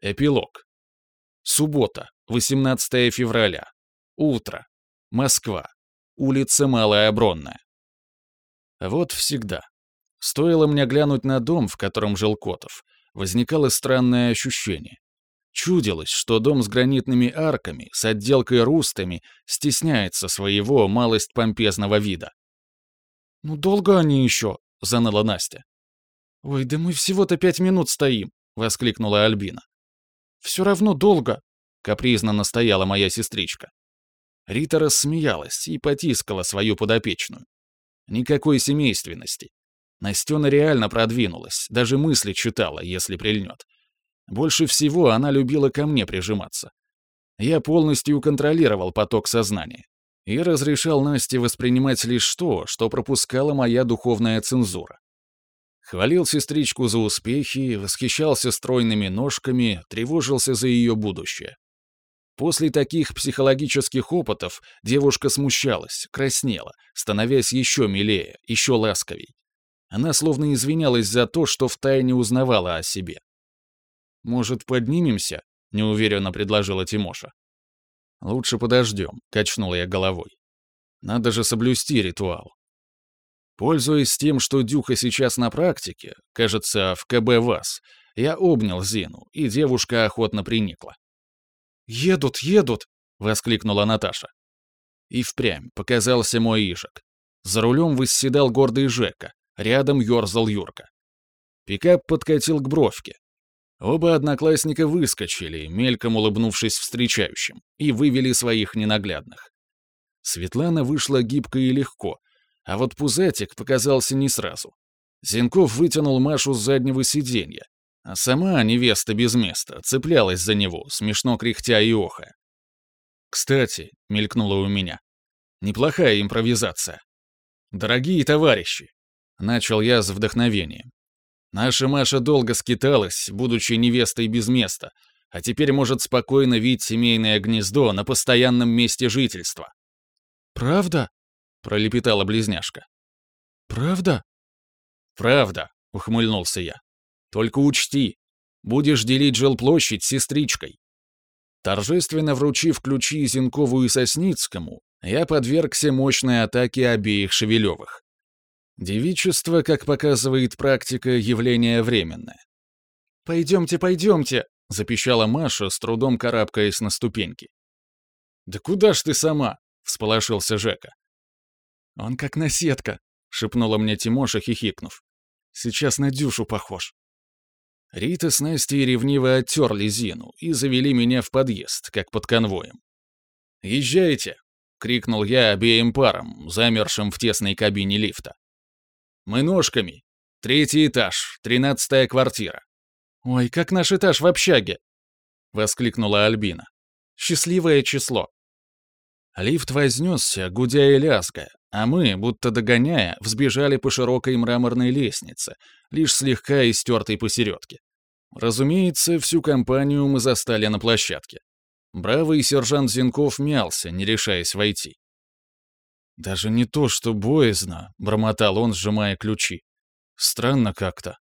Эпилог. Суббота, 18 февраля. Утро. Москва. Улица Малая Бронная. Вот всегда. Стоило мне глянуть на дом, в котором жил Котов, возникало странное ощущение. Чудилось, что дом с гранитными арками, с отделкой рустами, стесняется своего малость помпезного вида. «Ну долго они еще?» — заныла Настя. «Ой, да мы всего-то пять минут стоим», — воскликнула Альбина. «Все равно долго», — капризно настояла моя сестричка. Рита рассмеялась и потискала свою подопечную. Никакой семейственности. Настена реально продвинулась, даже мысли читала, если прильнет. Больше всего она любила ко мне прижиматься. Я полностью контролировал поток сознания и разрешал Насте воспринимать лишь то, что пропускала моя духовная цензура. Хвалил сестричку за успехи, восхищался стройными ножками, тревожился за ее будущее. После таких психологических опытов девушка смущалась, краснела, становясь еще милее, еще ласковей. Она словно извинялась за то, что втайне узнавала о себе. «Может, поднимемся?» — неуверенно предложила Тимоша. «Лучше подождем», — качнула я головой. «Надо же соблюсти ритуал. Пользуясь тем, что Дюха сейчас на практике, кажется, в КБ ВАЗ, я обнял Зину, и девушка охотно приникла. «Едут, едут!» — воскликнула Наташа. И впрямь показался мой Ижик. За рулем восседал гордый Жека, рядом ерзал Юрка. Пикап подкатил к бровке. Оба одноклассника выскочили, мельком улыбнувшись встречающим, и вывели своих ненаглядных. Светлана вышла гибко и легко, а вот пузатик показался не сразу. Зенков вытянул Машу с заднего сиденья, а сама невеста без места цеплялась за него, смешно кряхтя и охая. «Кстати», — мелькнуло у меня, — «неплохая импровизация. Дорогие товарищи», — начал я с вдохновением. «Наша Маша долго скиталась, будучи невестой без места, а теперь может спокойно видеть семейное гнездо на постоянном месте жительства». «Правда?» — пролепетала близняшка. «Правда?» «Правда», — ухмыльнулся я. «Только учти, будешь делить жилплощадь с сестричкой». Торжественно вручив ключи Зинкову и Сосницкому, я подвергся мощной атаке обеих Шевелевых. Девичество, как показывает практика, явление временное. «Пойдемте, пойдемте!» — запищала Маша, с трудом карабкаясь на ступеньки. «Да куда ж ты сама?» — всполошился Жека. «Он как наседка», — шепнула мне Тимоша, хихикнув. «Сейчас на Дюшу похож». Рита с Настей ревниво оттерли Зину и завели меня в подъезд, как под конвоем. «Езжайте!» — крикнул я обеим парам, замершим в тесной кабине лифта. «Мы ножками. Третий этаж, тринадцатая квартира». «Ой, как наш этаж в общаге!» — воскликнула Альбина. «Счастливое число». Лифт вознесся, гудя и лязгая, а мы, будто догоняя, взбежали по широкой мраморной лестнице, лишь слегка истертой посередке. Разумеется, всю компанию мы застали на площадке. Бравый сержант Зинков мялся, не решаясь войти. «Даже не то, что боязно», — бормотал он, сжимая ключи. «Странно как-то».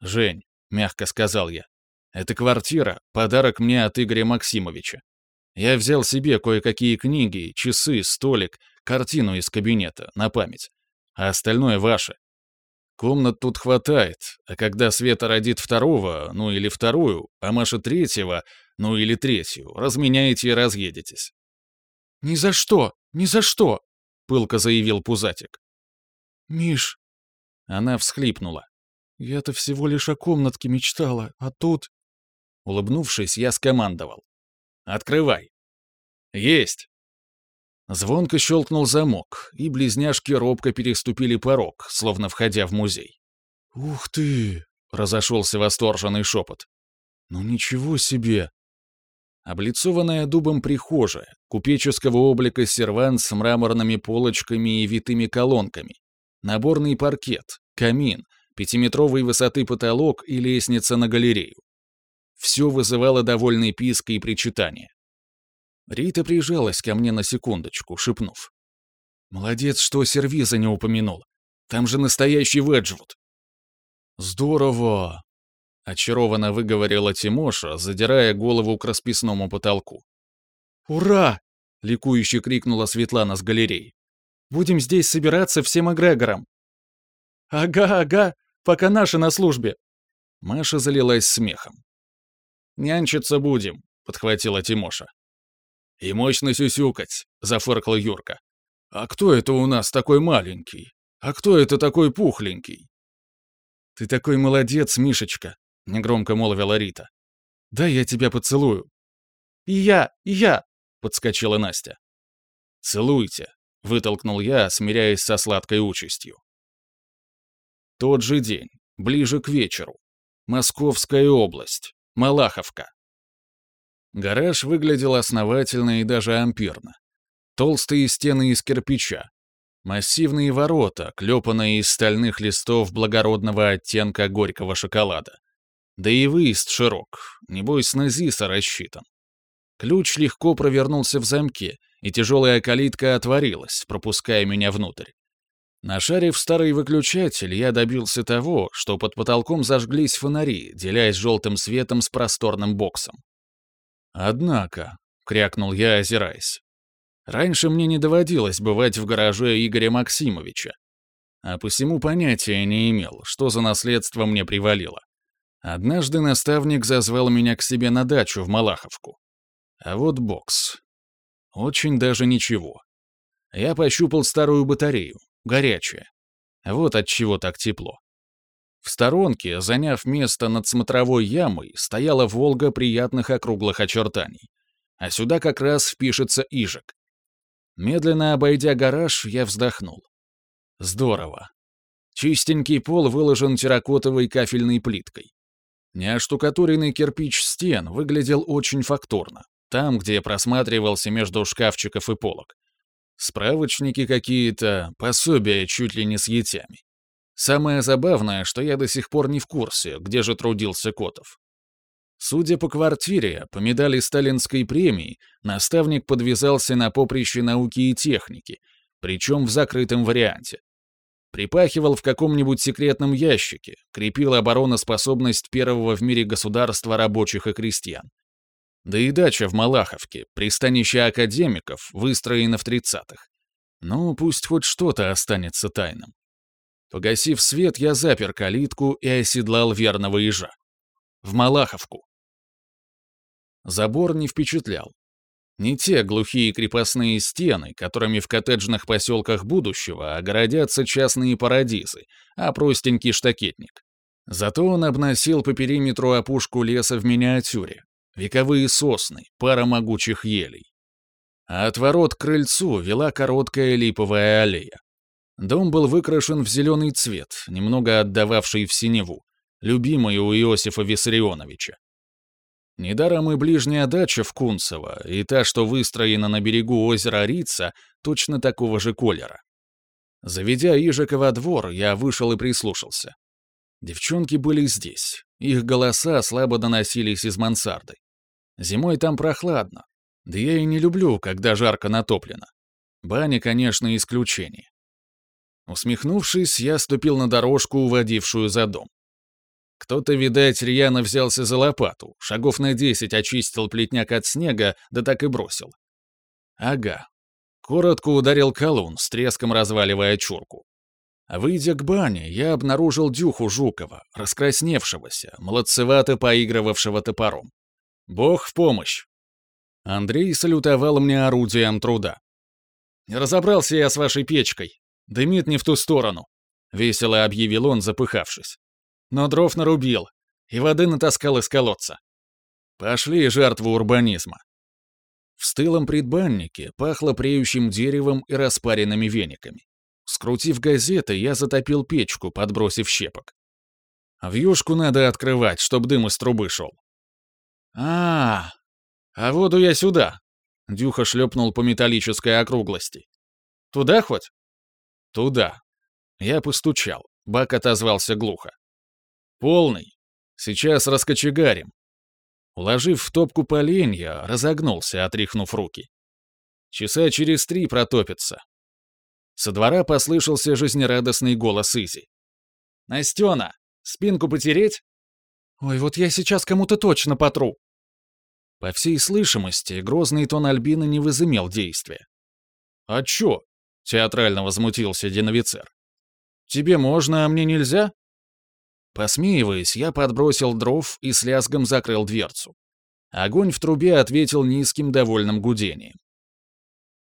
«Жень», — мягко сказал я, — «эта квартира — подарок мне от Игоря Максимовича. Я взял себе кое-какие книги, часы, столик, картину из кабинета, на память. А остальное ваше. Комнат тут хватает, а когда Света родит второго, ну или вторую, а Маша третьего, ну или третью, разменяете и разъедетесь». «Ни за что! Ни за что!» — пылко заявил Пузатик. «Миш!» Она всхлипнула. «Я-то всего лишь о комнатке мечтала, а тут...» Улыбнувшись, я скомандовал. «Открывай!» «Есть!» Звонко щелкнул замок, и близняшки робко переступили порог, словно входя в музей. «Ух ты!» — разошелся восторженный шепот. «Ну ничего себе!» Облицованная дубом прихожая, купеческого облика сервант с мраморными полочками и витыми колонками, наборный паркет, камин, пятиметровой высоты потолок и лестница на галерею. Все вызывало довольный писк и причитание. Рита прижалась ко мне на секундочку, шепнув. «Молодец, что сервиза не упомянул. Там же настоящий Веджвуд». «Здорово!» очарованно выговорила Тимоша, задирая голову к расписному потолку. «Ура!» — ликующе крикнула Светлана с галереи. «Будем здесь собираться всем эгрегором!» «Ага, ага, пока наши на службе!» Маша залилась смехом. «Нянчиться будем», — подхватила Тимоша. «И мощно сюсюкать», — зафыркал Юрка. «А кто это у нас такой маленький? А кто это такой пухленький?» «Ты такой молодец, Мишечка», — негромко молвила Рита. «Дай я тебя поцелую». «И я, и я», — подскочила Настя. «Целуйте», — вытолкнул я, смиряясь со сладкой участью. Тот же день, ближе к вечеру. Московская область, Малаховка. Гараж выглядел основательно и даже ампирно. Толстые стены из кирпича, массивные ворота, клепанные из стальных листов благородного оттенка горького шоколада. Да и выезд широк, небось на ЗИСа рассчитан. Ключ легко провернулся в замке, и тяжелая калитка отворилась, пропуская меня внутрь. Нашарив старый выключатель, я добился того, что под потолком зажглись фонари, делясь желтым светом с просторным боксом. «Однако», — крякнул я, озираясь, — «раньше мне не доводилось бывать в гараже Игоря Максимовича, а посему понятия не имел, что за наследство мне привалило. Однажды наставник зазвал меня к себе на дачу в Малаховку. А вот бокс. Очень даже ничего. Я пощупал старую батарею, горячая. Вот от чего так тепло. В сторонке, заняв место над смотровой ямой, стояла «Волга» приятных округлых очертаний. А сюда как раз впишется Ижик. Медленно обойдя гараж, я вздохнул. Здорово. Чистенький пол выложен терракотовой кафельной плиткой. Неоштукатуренный кирпич стен выглядел очень фактурно, там, где просматривался между шкафчиков и полок. Справочники какие-то, пособия чуть ли не с етями. Самое забавное, что я до сих пор не в курсе, где же трудился Котов. Судя по квартире, по медали сталинской премии, наставник подвязался на поприще науки и техники, причем в закрытом варианте. Припахивал в каком-нибудь секретном ящике, крепил обороноспособность первого в мире государства рабочих и крестьян. Да и дача в Малаховке, пристанище академиков, выстроена в тридцатых. Ну, пусть хоть что-то останется тайным. Погасив свет, я запер калитку и оседлал верного ежа. В Малаховку. Забор не впечатлял. Не те глухие крепостные стены, которыми в коттеджных поселках будущего огородятся частные парадизы, а простенький штакетник. Зато он обносил по периметру опушку леса в миниатюре, вековые сосны, пара могучих елей. А от ворот к крыльцу вела короткая липовая аллея. Дом был выкрашен в зеленый цвет, немного отдававший в синеву, любимый у Иосифа Виссарионовича. Недаром и ближняя дача в Кунцево, и та, что выстроена на берегу озера Рица, точно такого же колера. Заведя Ижика во двор, я вышел и прислушался. Девчонки были здесь. Их голоса слабо доносились из мансарды. Зимой там прохладно. Да я и не люблю, когда жарко натоплено. Баня, конечно, исключение. Усмехнувшись, я ступил на дорожку, уводившую за дом. Кто-то, видать, рьяно взялся за лопату, шагов на десять очистил плетняк от снега, да так и бросил. Ага. Коротко ударил колун, с треском разваливая чурку. Выйдя к бане, я обнаружил Дюху Жукова, раскрасневшегося, молодцевато поигрывавшего топором. Бог в помощь. Андрей салютовал мне орудием труда. «Не разобрался я с вашей печкой. Дымит не в ту сторону», — весело объявил он, запыхавшись. «Но дров нарубил, и воды натаскал из колодца. Пошли жертву урбанизма». В стылом предбаннике пахло преющим деревом и распаренными вениками. Скрутив газеты, я затопил печку, подбросив щепок. Вьюшку надо открывать, чтоб дым из трубы шел. А, а воду я сюда. Дюха шлепнул по металлической округлости. Туда хоть? Туда. Я постучал. Бак отозвался глухо. Полный. Сейчас раскочегарим. Уложив в топку поленья, разогнулся, отряхнув руки. Часа через три протопится. Со двора послышался жизнерадостный голос Изи. «Настена, спинку потереть?» Ой, вот я сейчас кому-то точно потру. По всей слышимости, грозный тон Альбины не возымел действия. «А чё?» — театрально возмутился диновицер. «Тебе можно, а мне нельзя?» Посмеиваясь, я подбросил дров и с лязгом закрыл дверцу. Огонь в трубе ответил низким довольным гудением.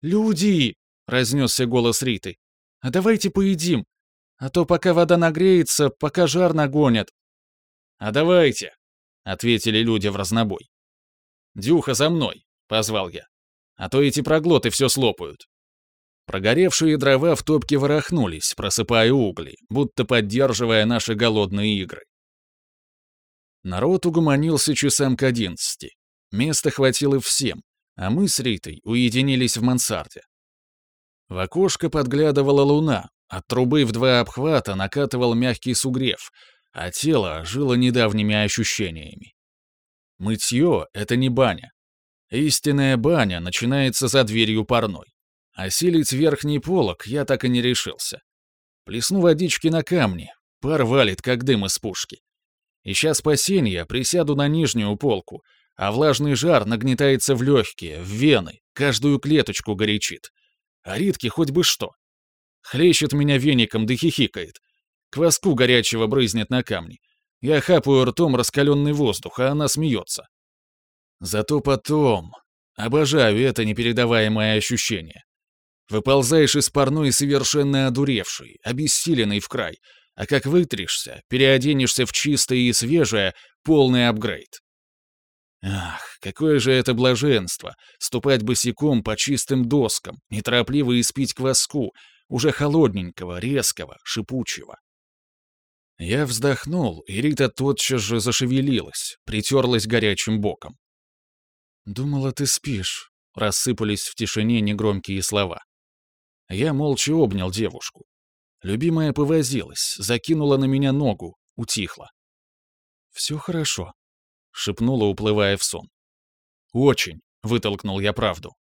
«Люди!» — разнесся голос Риты. «А давайте поедим, а то пока вода нагреется, пока жар нагонят». «А давайте!» — ответили люди в разнобой. «Дюха, за мной!» — позвал я. «А то эти проглоты все слопают». Прогоревшие дрова в топке ворохнулись, просыпая угли, будто поддерживая наши голодные игры. Народ угомонился часам к одиннадцати. Места хватило всем, а мы с Ритой уединились в мансарде. В окошко подглядывала луна, от трубы в два обхвата накатывал мягкий сугрев, а тело жило недавними ощущениями. Мытье — это не баня. Истинная баня начинается за дверью парной. Осилить верхний полок я так и не решился. Плесну водички на камни, пар валит, как дым из пушки. Ища спасения, присяду на нижнюю полку, а влажный жар нагнетается в легкие, в вены, каждую клеточку горячит. А Ритке хоть бы что. Хлещет меня веником да хихикает. Кваску горячего брызнет на камни. Я хапаю ртом раскаленный воздух, а она смеется. Зато потом... Обожаю это непередаваемое ощущение. Выползаешь из парной совершенно одуревший, обессиленный в край, а как вытришься, переоденешься в чистое и свежее, полный апгрейд. Ах, какое же это блаженство — ступать босиком по чистым доскам, неторопливо испить кваску, уже холодненького, резкого, шипучего. Я вздохнул, и Рита тотчас же зашевелилась, притерлась горячим боком. «Думала, ты спишь», — рассыпались в тишине негромкие слова. Я молча обнял девушку. Любимая повозилась, закинула на меня ногу, утихла. «Все хорошо», — шепнула, уплывая в сон. «Очень», — вытолкнул я правду.